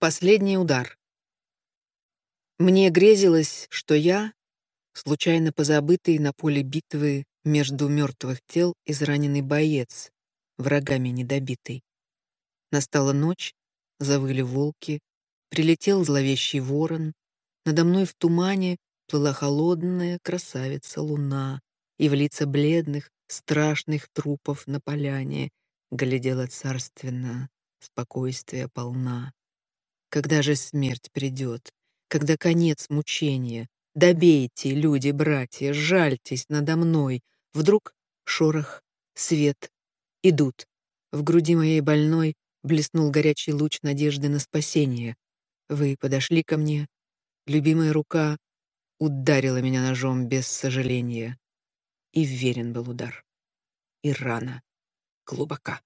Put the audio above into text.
Последний удар. Мне грезилось, что я, случайно позабытый на поле битвы между мертвых тел израненный боец, врагами недобитый. Настала ночь, завыли волки, прилетел зловещий ворон, надо мной в тумане плыла холодная красавица луна, и в лица бледных, страшных трупов на поляне глядела царственно, спокойствие полна когда же смерть придет, когда конец мучения. Добейте, люди, братья, жальтесь надо мной. Вдруг шорох, свет. Идут. В груди моей больной блеснул горячий луч надежды на спасение. Вы подошли ко мне. Любимая рука ударила меня ножом без сожаления. И верен был удар. И рана глубока.